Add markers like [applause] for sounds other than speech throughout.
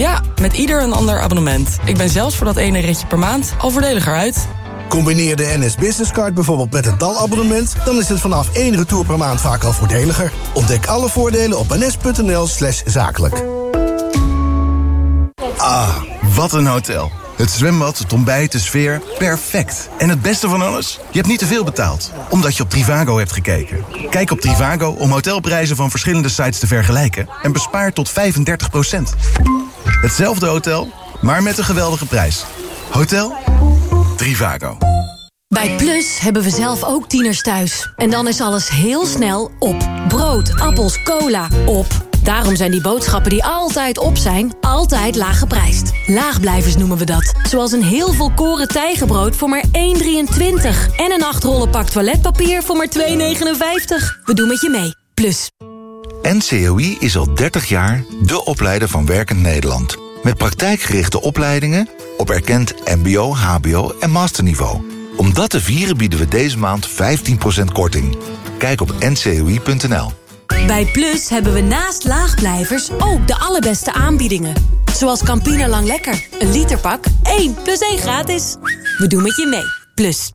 Ja, met ieder een ander abonnement. Ik ben zelfs voor dat ene ritje per maand al voordeliger uit. Combineer de NS Business Card bijvoorbeeld met een DAL-abonnement... dan is het vanaf één retour per maand vaak al voordeliger. Ontdek alle voordelen op ns.nl slash zakelijk. Ah, wat een hotel. Het zwembad, het ontbijt, de sfeer, perfect. En het beste van alles? Je hebt niet te veel betaald, omdat je op Trivago hebt gekeken. Kijk op Trivago om hotelprijzen van verschillende sites te vergelijken... en bespaar tot 35% Hetzelfde hotel, maar met een geweldige prijs. Hotel Trivago. Bij Plus hebben we zelf ook tieners thuis. En dan is alles heel snel op. Brood, appels, cola, op. Daarom zijn die boodschappen die altijd op zijn, altijd laag geprijsd. Laagblijvers noemen we dat. Zoals een heel volkoren tijgenbrood voor maar 1,23. En een 8 rollen pak toiletpapier voor maar 2,59. We doen met je mee. Plus. NCOI is al 30 jaar de opleider van Werkend Nederland. Met praktijkgerichte opleidingen op erkend mbo, hbo en masterniveau. Om dat te vieren bieden we deze maand 15% korting. Kijk op ncoi.nl. Bij Plus hebben we naast laagblijvers ook de allerbeste aanbiedingen. Zoals Campina Lang Lekker. Een literpak, 1 plus 1 gratis. We doen met je mee. Plus.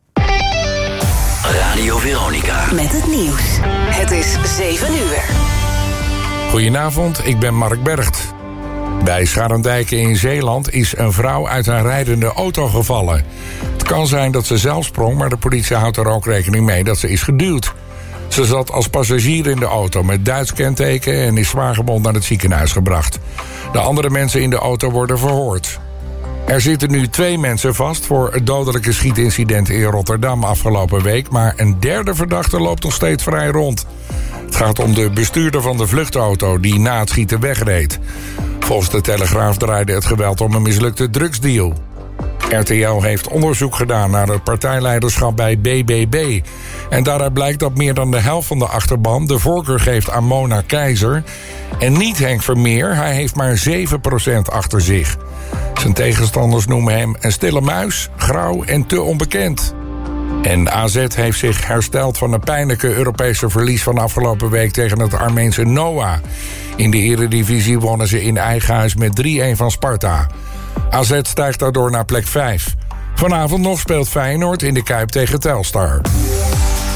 Radio Veronica. Met het nieuws. Het is 7 uur. Goedenavond, ik ben Mark Bergt. Bij Scharendijken in Zeeland is een vrouw uit een rijdende auto gevallen. Het kan zijn dat ze zelf sprong, maar de politie houdt er ook rekening mee dat ze is geduwd. Ze zat als passagier in de auto met Duits kenteken en is zwaargewond naar het ziekenhuis gebracht. De andere mensen in de auto worden verhoord. Er zitten nu twee mensen vast voor het dodelijke schietincident in Rotterdam afgelopen week, maar een derde verdachte loopt nog steeds vrij rond. Het gaat om de bestuurder van de vluchtauto die na het schieten wegreed. Volgens de Telegraaf draaide het geweld om een mislukte drugsdeal. RTL heeft onderzoek gedaan naar het partijleiderschap bij BBB. En daaruit blijkt dat meer dan de helft van de achterban de voorkeur geeft aan Mona Keizer. En niet Henk Vermeer, hij heeft maar 7% achter zich. Zijn tegenstanders noemen hem een stille muis, grauw en te onbekend. En AZ heeft zich hersteld van een pijnlijke Europese verlies van afgelopen week tegen het Armeense Noah. In de eredivisie wonnen ze in eigen huis met 3-1 van Sparta. AZ stijgt daardoor naar plek 5. Vanavond nog speelt Feyenoord in de Kuip tegen Telstar.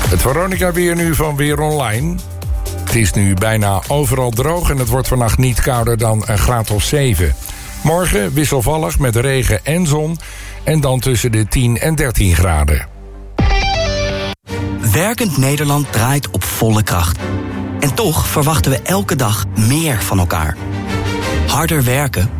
Het Veronica weer nu van Weer Online. Het is nu bijna overal droog en het wordt vannacht niet kouder dan een graad of 7. Morgen wisselvallig met regen en zon en dan tussen de 10 en 13 graden. Werkend Nederland draait op volle kracht. En toch verwachten we elke dag meer van elkaar. Harder werken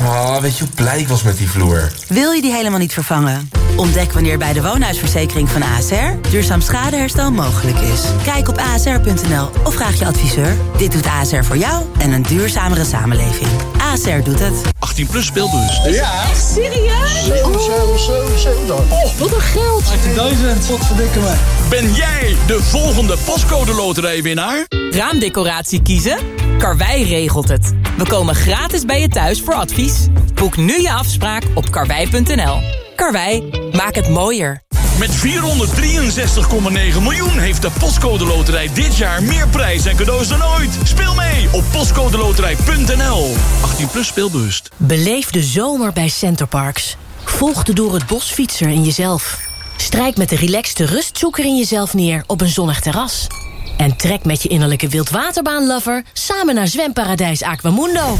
Oh, weet je hoe blij ik was met die vloer? Wil je die helemaal niet vervangen? Ontdek wanneer bij de woonhuisverzekering van ASR... duurzaam schadeherstel mogelijk is. Kijk op asr.nl of vraag je adviseur. Dit doet ASR voor jou en een duurzamere samenleving. ASR doet het. 18 plus speelbus. Ja. Echt serieus? 7, 7, 7, 7. Oh, wat een geld. 18.000. Wat verdikken me. Ben jij de volgende pascode loterijwinnaar? Raamdecoratie kiezen? Karwei regelt het. We komen gratis bij je thuis voor advies. Boek nu je afspraak op karwei.nl. Karwei, maak het mooier. Met 463,9 miljoen heeft de Postcode Loterij dit jaar meer prijs en cadeaus dan ooit. Speel mee op postcodeloterij.nl. 18 plus speelbewust. Beleef de zomer bij Centerparks. Volg de door het bos fietser in jezelf. Strijk met de relaxte rustzoeker in jezelf neer op een zonnig terras. En trek met je innerlijke wildwaterbaanlover samen naar zwemparadijs Aquamundo.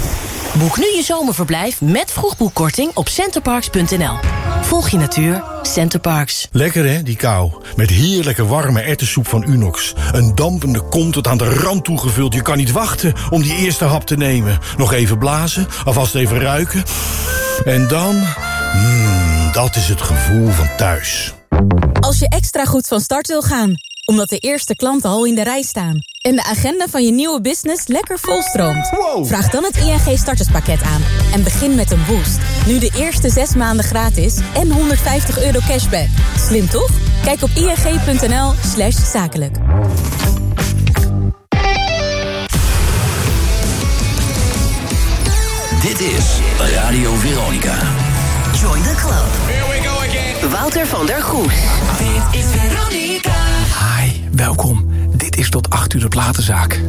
Boek nu je zomerverblijf met vroegboekkorting op centerparks.nl. Volg je natuur, Centerparks. Lekker hè, die kou. Met heerlijke warme ertessoep van Unox. Een dampende kom tot aan de rand toegevuld. Je kan niet wachten om die eerste hap te nemen. Nog even blazen, alvast even ruiken. En dan... Mmm, dat is het gevoel van thuis. Als je extra goed van start wil gaan, omdat de eerste klanten al in de rij staan... en de agenda van je nieuwe business lekker volstroomt... Vraag dan het ING starterspakket aan en begin met een boost. Nu de eerste zes maanden gratis en 150 euro cashback. Slim toch? Kijk op ing.nl slash zakelijk. Dit is Radio Veronica. Join the club. Here we go again. Wouter van der Goes. Dit is Veronica. Hi, welkom. Dit is tot 8 uur de platenzaak.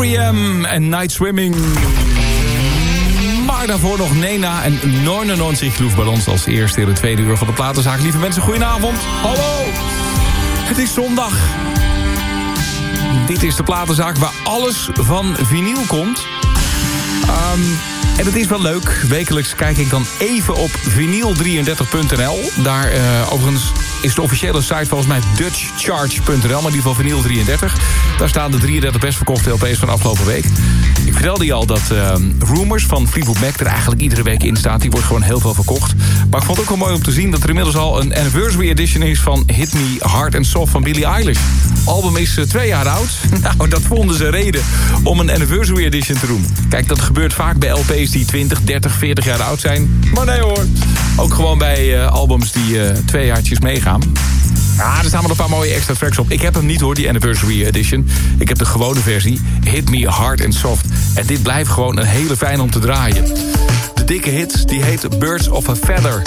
Night Swimming. Maar daarvoor nog Nena en 99 Luftballons als eerste in de tweede uur van de platenzaak. Lieve mensen, goedenavond. Hallo. Het is zondag. Dit is de platenzaak waar alles van vinyl komt. Ehm, en het is wel leuk. Wekelijks kijk ik dan even op vinyl33.nl. Daar eh, overigens is de officiële site volgens mij dutchcharge.nl... maar in ieder geval vinyl 33. Daar staan de 33 best verkochte LP's van afgelopen week. Vertelde je al dat uh, Rumors van Fleetwood Mac... er eigenlijk iedere week in staat. Die wordt gewoon heel veel verkocht. Maar ik vond het ook wel mooi om te zien... dat er inmiddels al een anniversary edition is... van Hit Me Hard and Soft van Billie Eilish. album is uh, twee jaar oud. [laughs] nou, dat vonden ze reden om een anniversary edition te doen. Kijk, dat gebeurt vaak bij LP's die 20, 30, 40 jaar oud zijn. Maar nee hoor. Ook gewoon bij uh, albums die uh, twee jaartjes meegaan. Ja, er staan wel een paar mooie extra tracks op. Ik heb hem niet hoor, die Anniversary Edition. Ik heb de gewone versie, Hit Me Hard and Soft. En dit blijft gewoon een hele fijn om te draaien. De dikke hit, die heet Birds of a Feather.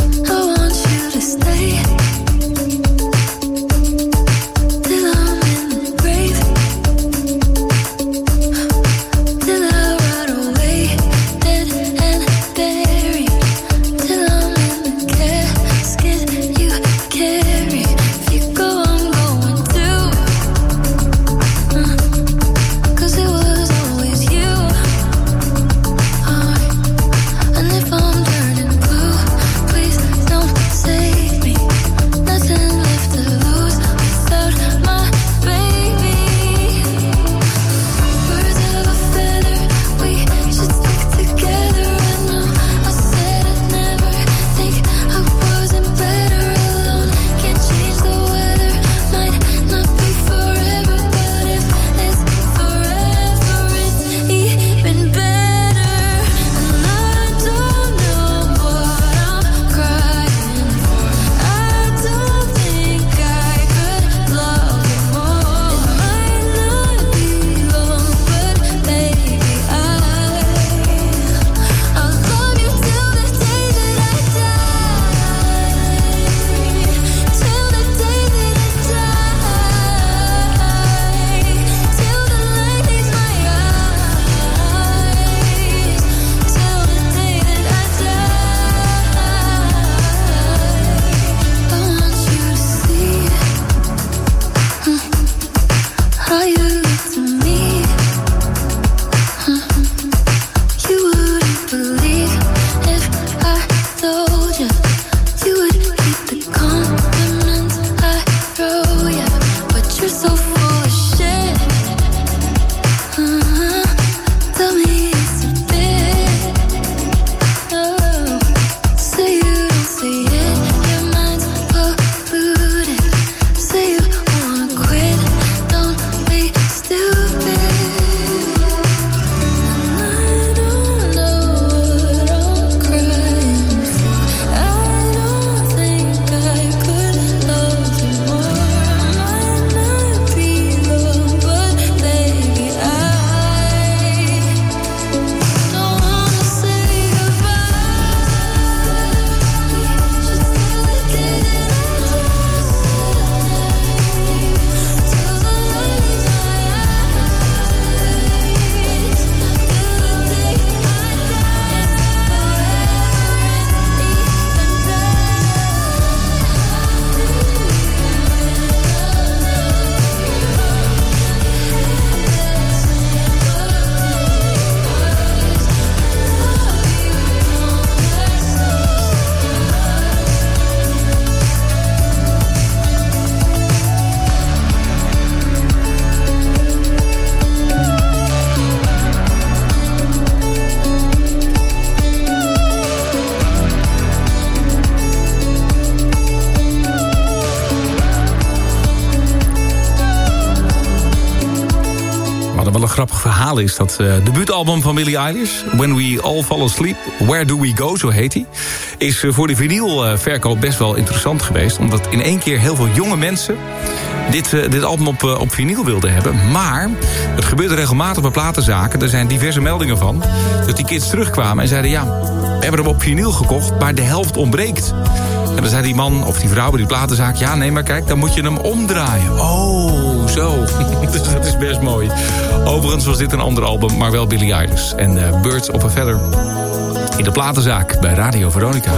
Is dat uh, debuutalbum van Billie Eilish... When We All Fall Asleep, Where Do We Go, zo heet hij... is uh, voor de vinylverkoop best wel interessant geweest... omdat in één keer heel veel jonge mensen dit, dit album op, op vinyl wilden hebben. Maar het gebeurde regelmatig bij platenzaken. Er zijn diverse meldingen van. Dat die kids terugkwamen en zeiden... ja, hebben hem op vinyl gekocht, maar de helft ontbreekt. En dan zei die man of die vrouw bij die platenzaak... ja, nee, maar kijk, dan moet je hem omdraaien. Oh, zo. [laughs] dus dat is best mooi. Overigens was dit een ander album, maar wel Billy Eilish. En eh, Birds of a Feather in de platenzaak bij Radio Veronica.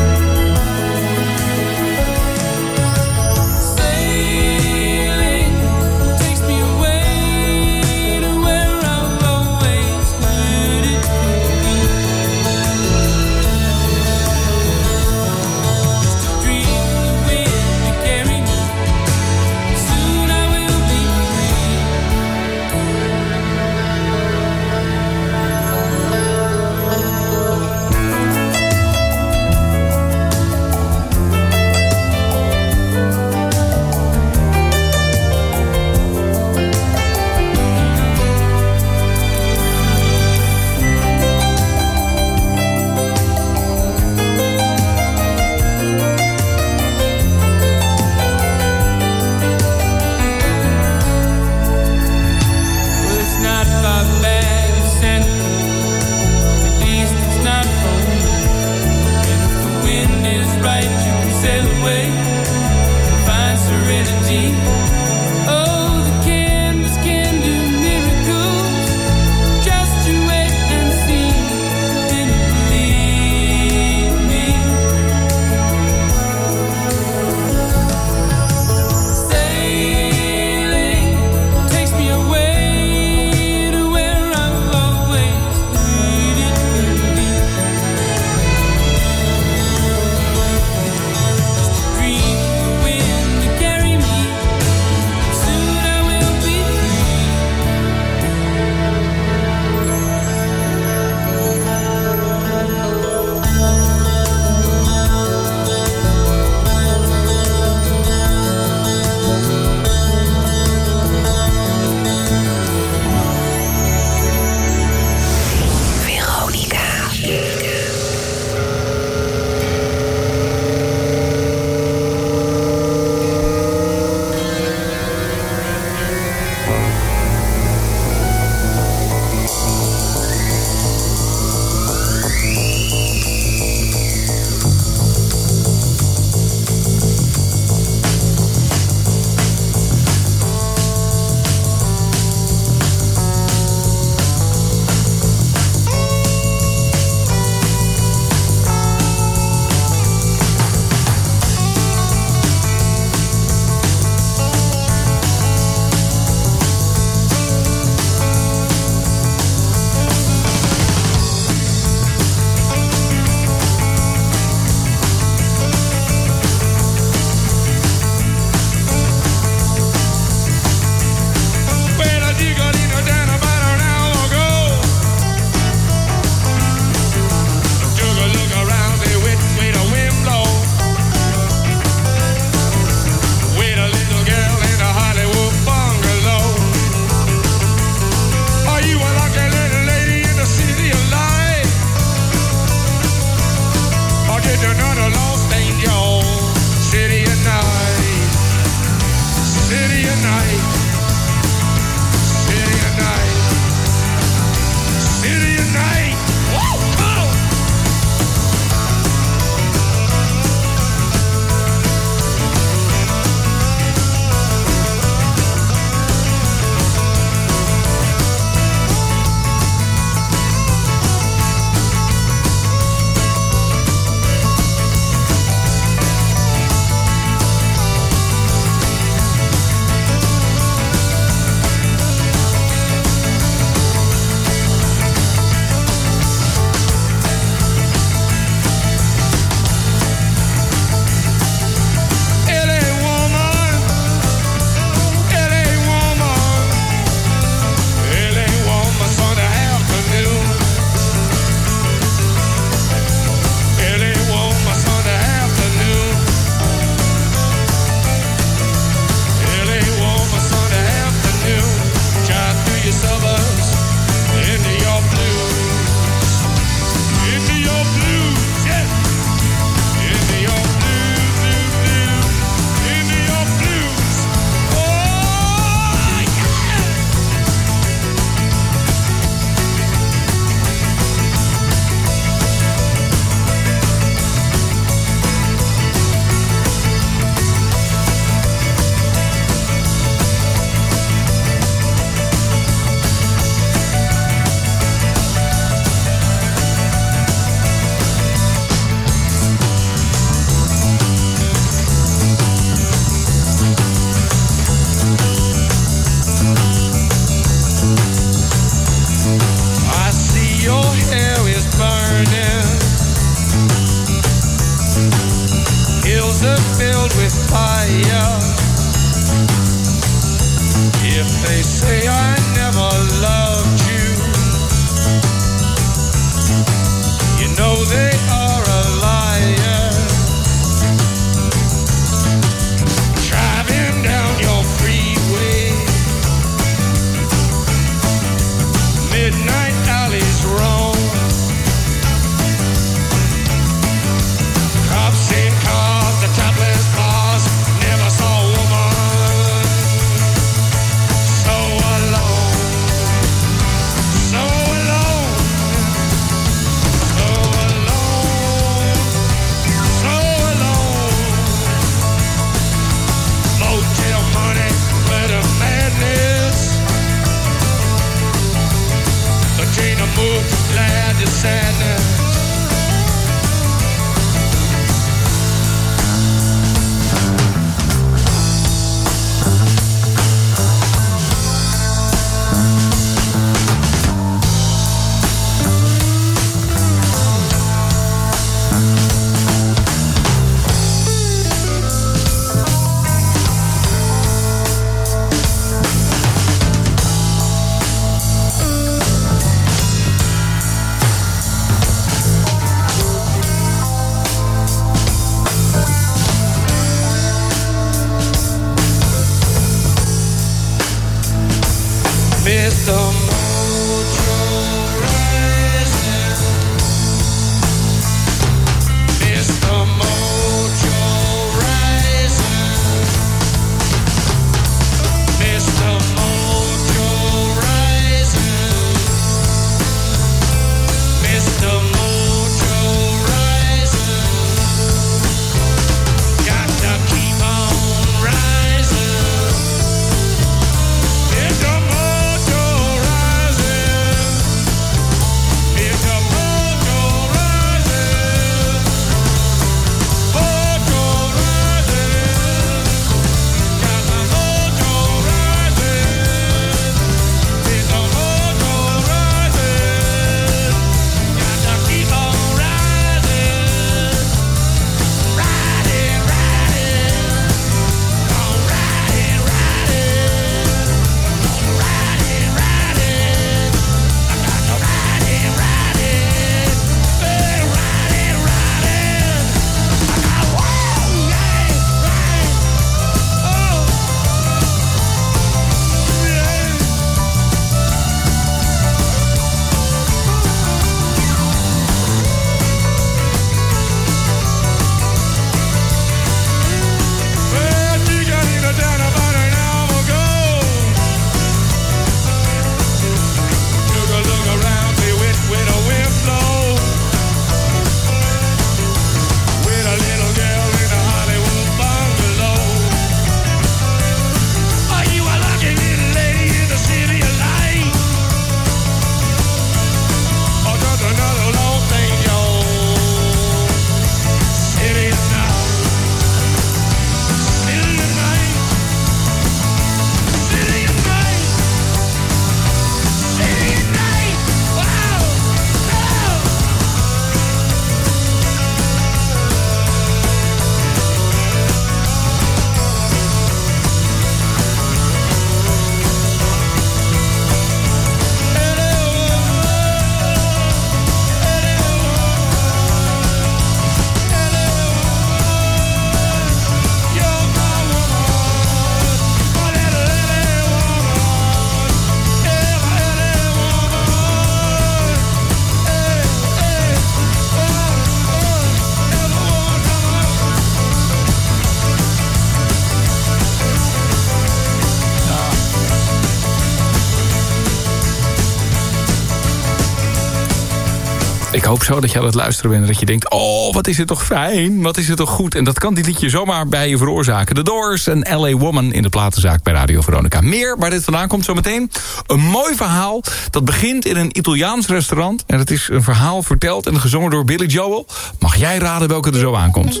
Dat je aan het luisteren bent en dat je denkt... oh, wat is het toch fijn, wat is het toch goed. En dat kan dit liedje zomaar bij je veroorzaken. The Doors en L.A. Woman in de platenzaak bij Radio Veronica. Meer waar dit vandaan komt zometeen. Een mooi verhaal dat begint in een Italiaans restaurant. En het is een verhaal verteld en gezongen door Billy Joel. Mag jij raden welke er zo aankomt?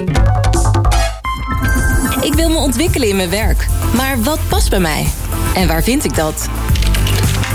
Ik wil me ontwikkelen in mijn werk. Maar wat past bij mij? En waar vind ik dat?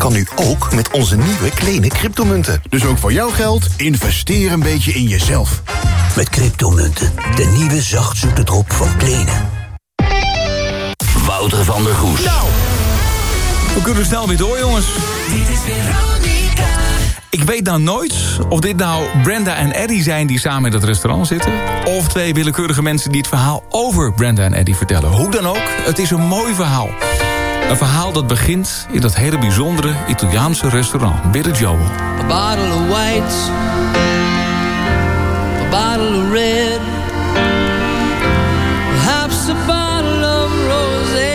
kan nu ook met onze nieuwe kleine cryptomunten. Dus ook voor jouw geld, investeer een beetje in jezelf. Met cryptomunten, de nieuwe zachtzoete drop van Kleene. Wouter van der Goes. Nou, we kunnen snel weer door, jongens. Dit is Veronica. Ik weet nou nooit of dit nou Brenda en Eddie zijn die samen in dat restaurant zitten... of twee willekeurige mensen die het verhaal over Brenda en Eddie vertellen. Hoe dan ook, het is een mooi verhaal. Een verhaal dat begint in dat hele bijzondere Italiaanse restaurant, Bitter Joel. A bottle of white, a bottle of red, perhaps a bottle of rosé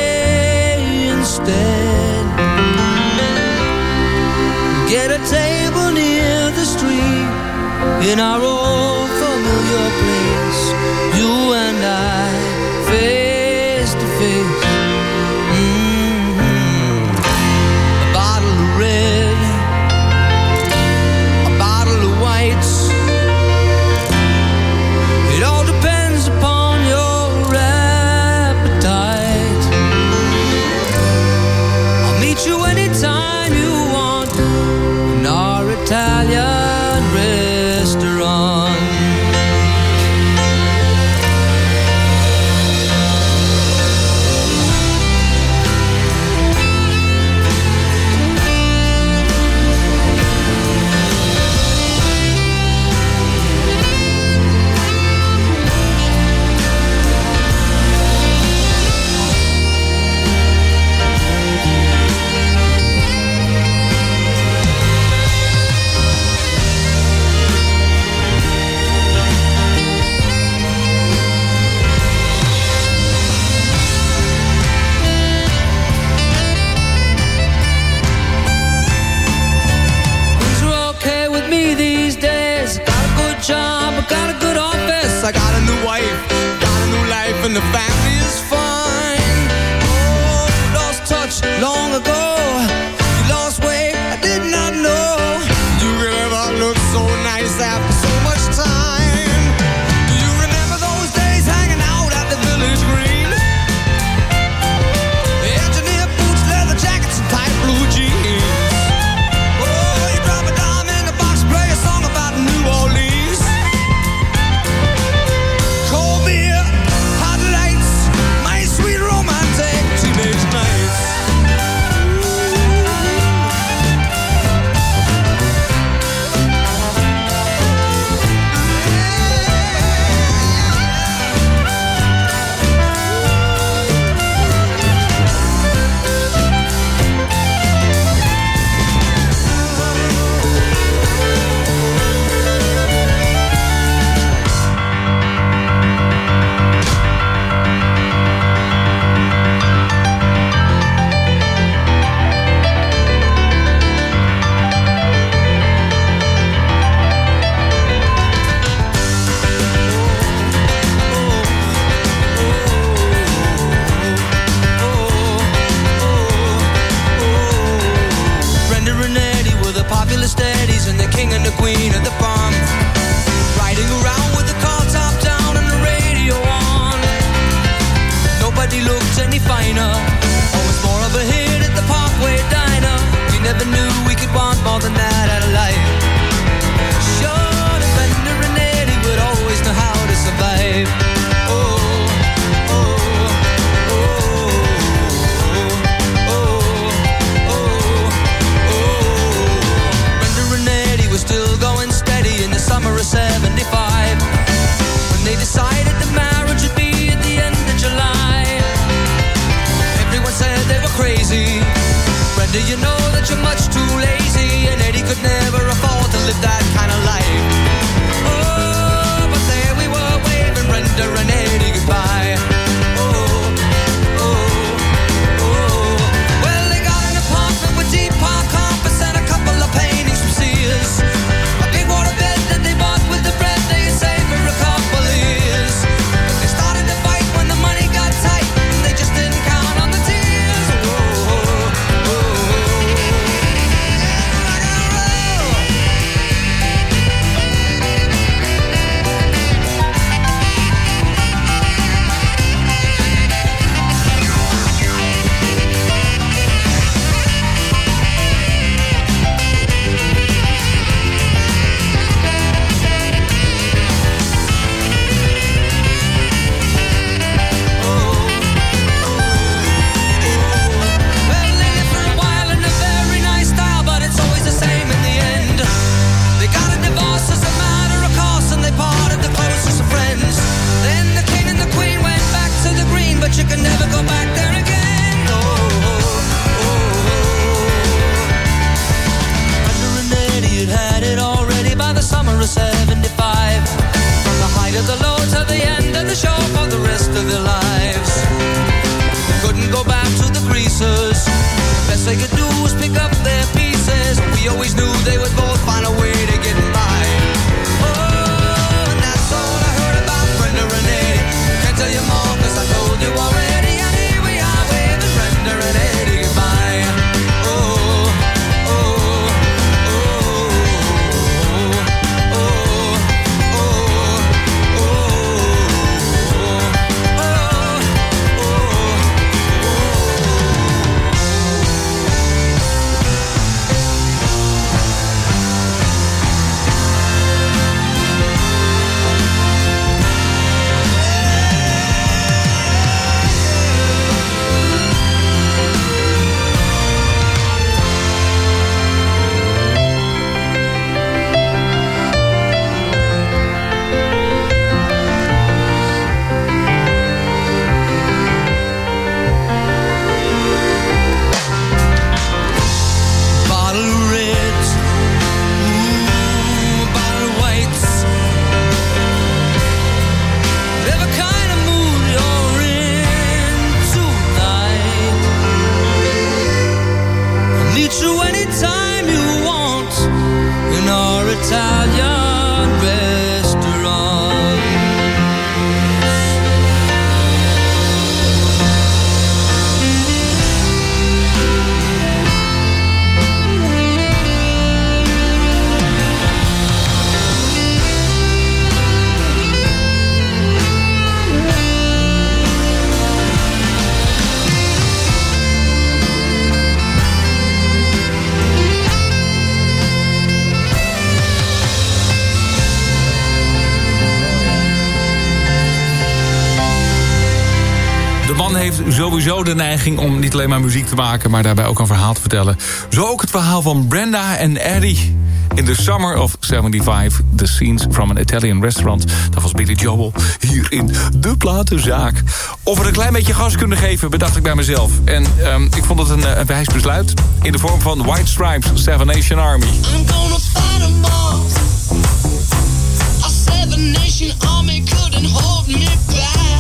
instead. Get a table near the street in our own sowieso de neiging om niet alleen maar muziek te maken... maar daarbij ook een verhaal te vertellen. Zo ook het verhaal van Brenda en Eddie... In the Summer of 75, The Scenes from an Italian Restaurant. Dat was Billy Joel, hier in de platenzaak. Of we een klein beetje gas kunnen geven, bedacht ik bij mezelf. En ehm, ik vond het een, eh, een wijs besluit in de vorm van White Stripes, Seven Nation Army. I'm gonna fight Seven Nation Army couldn't hold me back.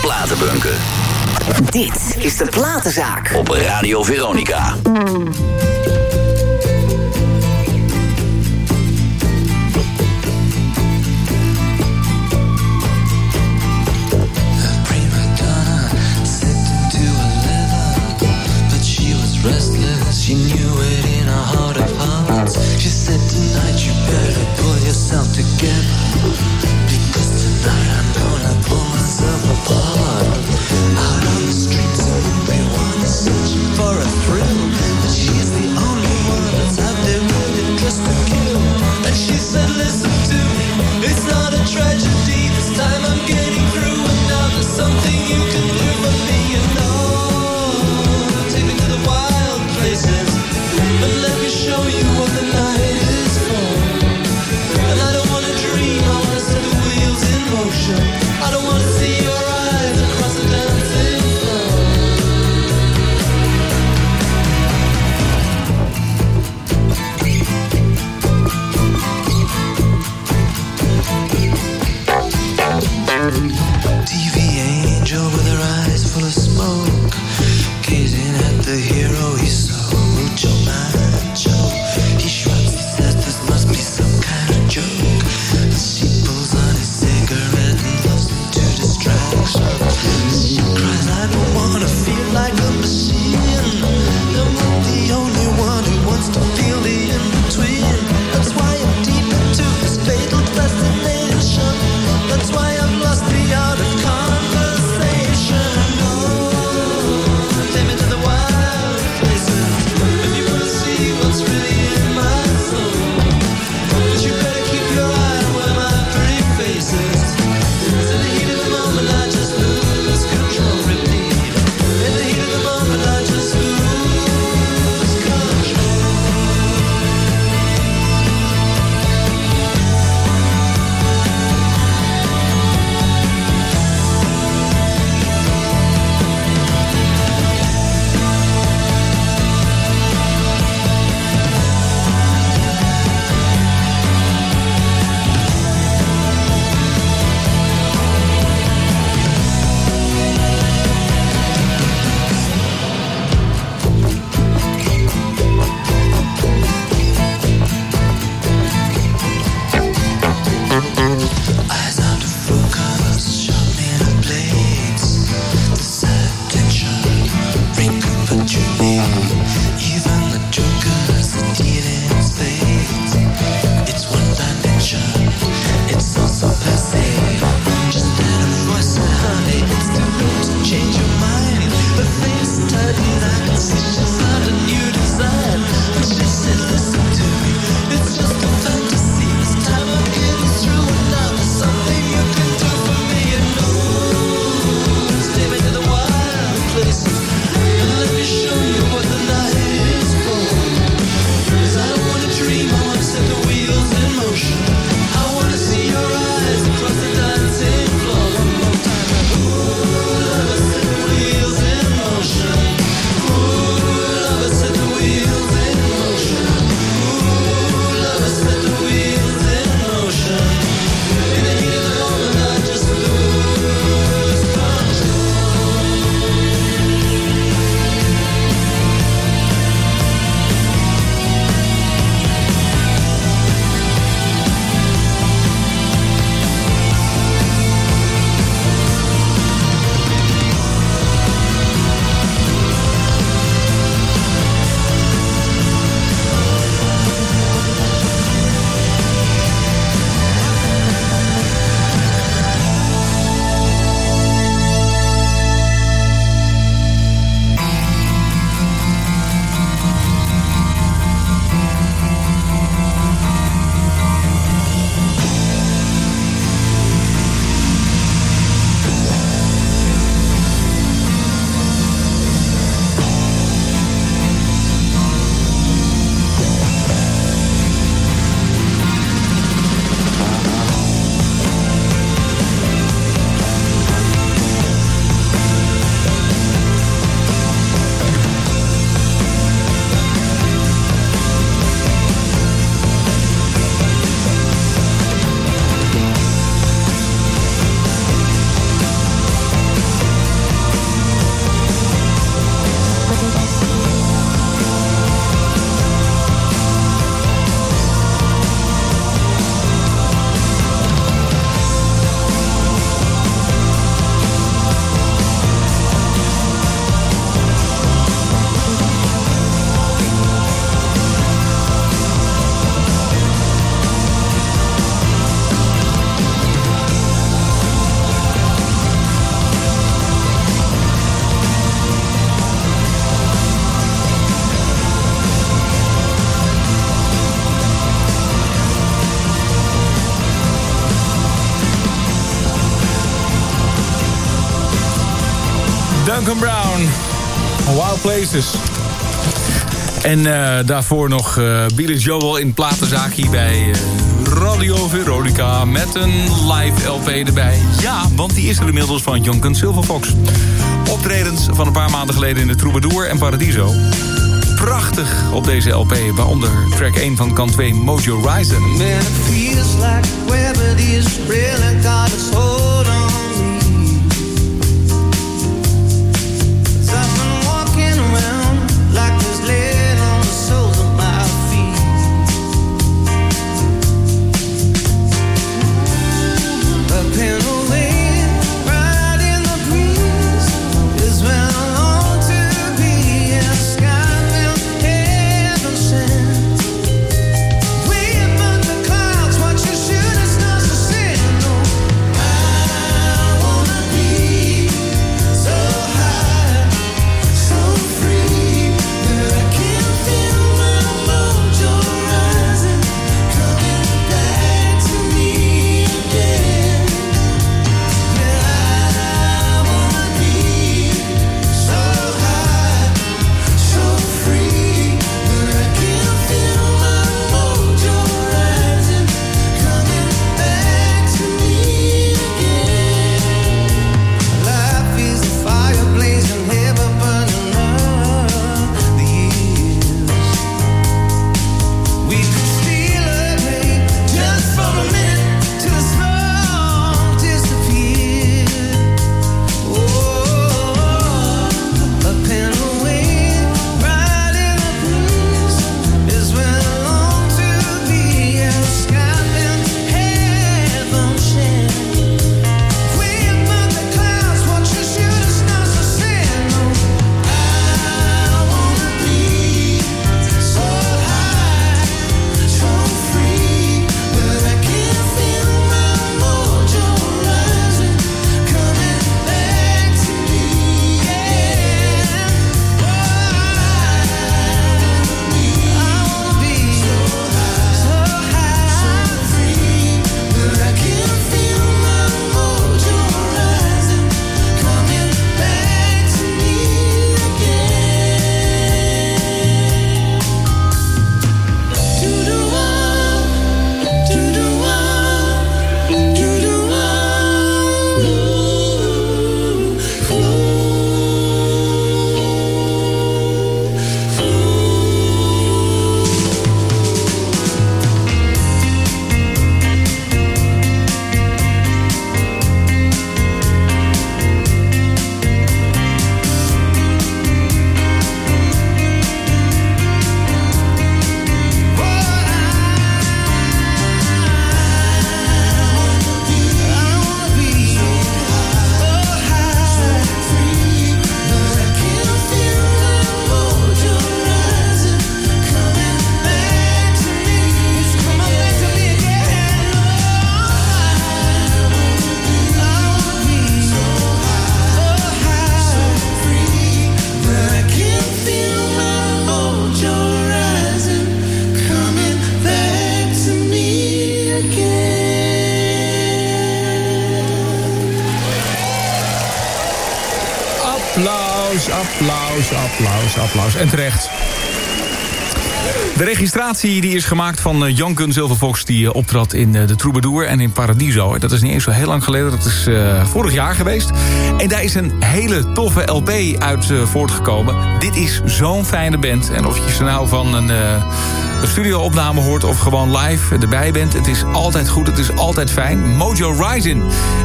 platenbunker. Dit is de Platenzaak op Radio Veronica. Places. En eh, daarvoor nog uh, Billy Joel in platenzaak hier bij eh, Radio Veronica... met een live LP erbij. Ja, want die is er inmiddels van Jonken Silverfox. Optredens van een paar maanden geleden in de Troubadour en Paradiso. Prachtig op deze LP, waaronder track 1 van kant 2 Mojo Rising. Die is gemaakt van uh, Jan Gun Silverfox... die uh, optrad in uh, de Troubadour en in Paradiso. Dat is niet eens zo heel lang geleden. Dat is vorig jaar geweest. En daar is een hele toffe LP uit voortgekomen. Dit is zo'n fijne band. En of je ze nou van een, een studio-opname hoort... of gewoon live erbij bent... het is altijd goed, het is altijd fijn. Mojo Rising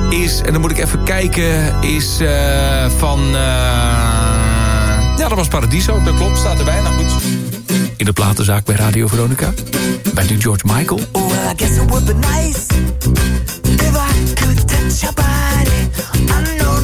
is, en dan moet ik even kijken... is van... ja, dat was Paradiso, dat klopt, staat erbij. Nou goed in de platenzaak bij Radio Veronica. Bent u George Michael? Well, I guess it would be nice if I could touch your body. I know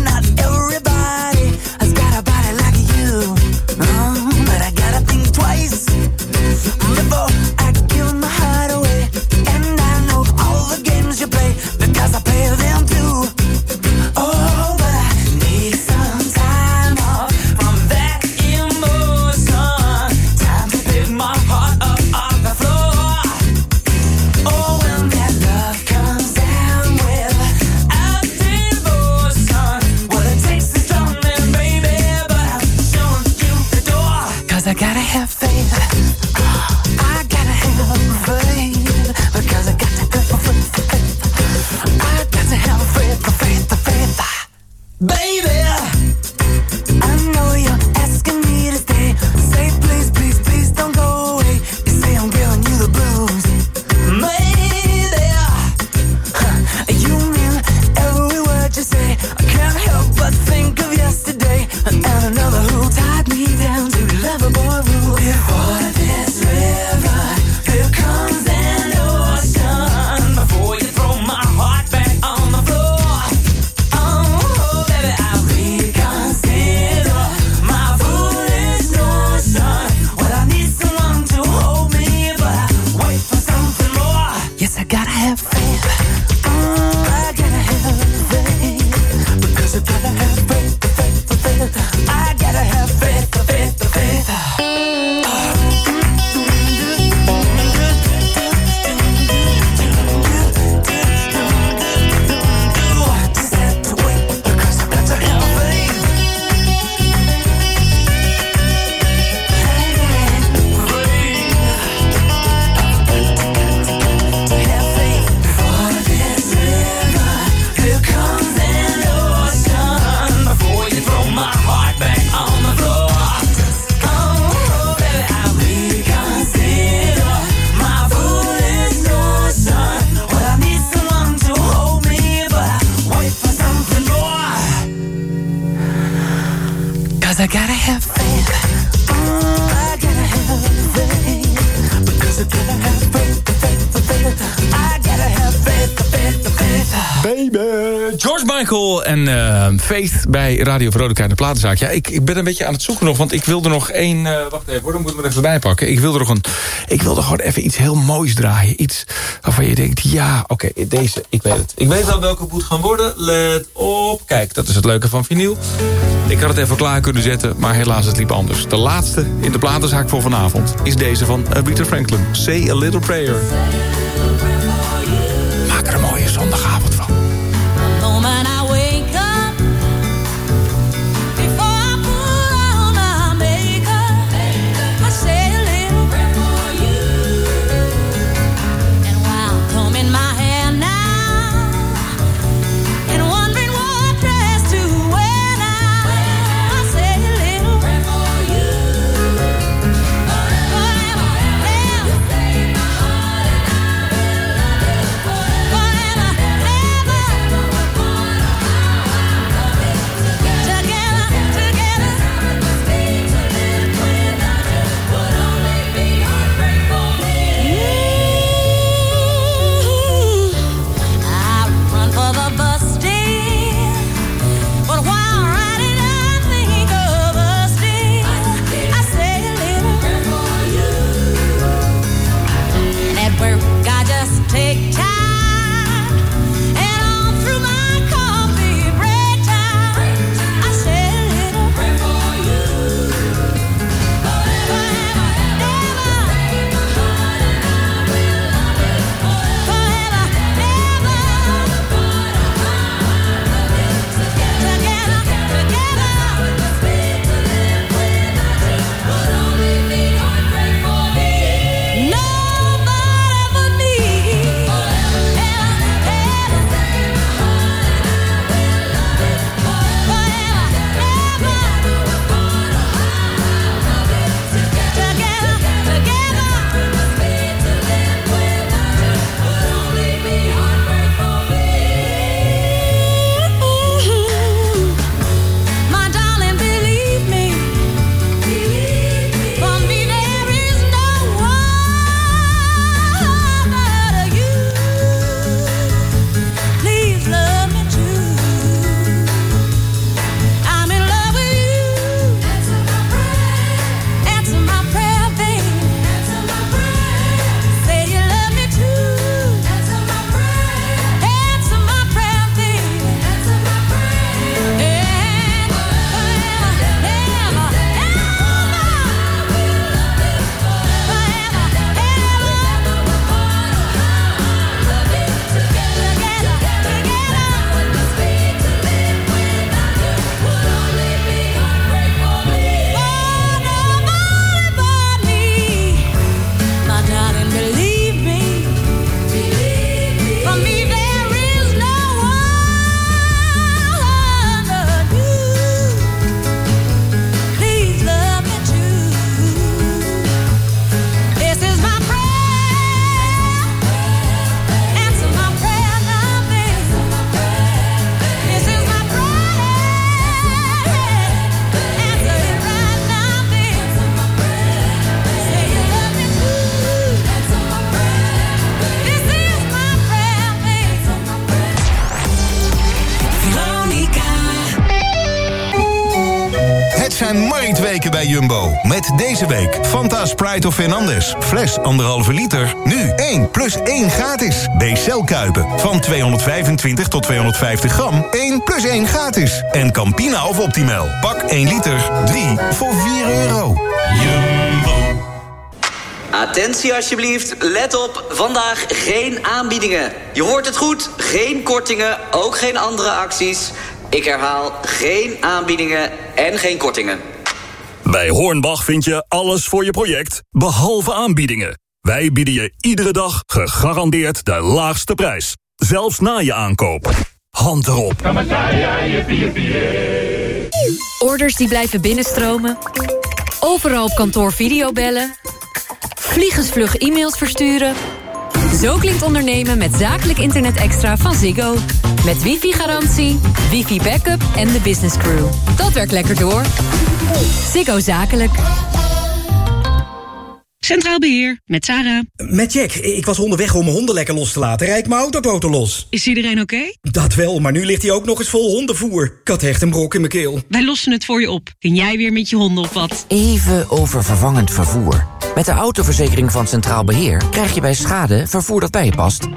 Michael en eh, Faith bij Radio Veronica in de platenzaak. Ja, ik, ik ben een beetje aan het zoeken nog, want ik wilde nog één... eh, wacht even, hoor, dan moet ik me er even bij pakken. Ik wilde nog een... Ik wilde gewoon even iets heel moois draaien. Iets waarvan je denkt, ja, oké, deze, ik weet het. Ik weet al welke moet gaan worden. Let op. Kijk, dat is het leuke van vinyl. Ik had het even klaar kunnen zetten, maar helaas het liep anders. De laatste in de platenzaak voor vanavond is deze van Aretha Franklin. Say a Little Prayer. Bij Jumbo. Met deze week Fanta Sprite of Fernandez. Fles 1,5 liter. Nu 1 plus 1 gratis. BCL Kuipen. Van 225 tot 250 gram. 1 plus 1 gratis. En Campina of Optimal. Pak 1 liter. 3 voor 4 euro. Jumbo. Attentie alsjeblieft, let op, vandaag geen aanbiedingen. Je hoort het goed, geen kortingen, ook geen andere acties. Ik herhaal, geen aanbiedingen en geen kortingen. Bij Hornbach vind je alles voor je project, behalve aanbiedingen. Wij bieden je iedere dag gegarandeerd de laagste prijs. Zelfs na je aankoop. Hand erop. Orders die blijven binnenstromen. Overal op kantoor videobellen. Vliegensvlug e-mails versturen. Zo klinkt ondernemen met zakelijk internet extra van Ziggo. Met wifi-garantie, wifi-backup en de business crew. Dat werkt lekker door. Ziggo Zakelijk. Centraal Beheer, met Sarah. Met Jack. Ik was onderweg om mijn honden lekker los te laten. Rijd mijn autoboten los. Is iedereen oké? Dat wel, maar nu ligt hij ook nog eens vol hondenvoer. Ik had echt een brok in mijn keel. Wij lossen het voor je op. Kun jij weer met je honden op wat? Even over vervangend vervoer. Met de autoverzekering van Centraal Beheer krijg je bij schade vervoer dat bij je past.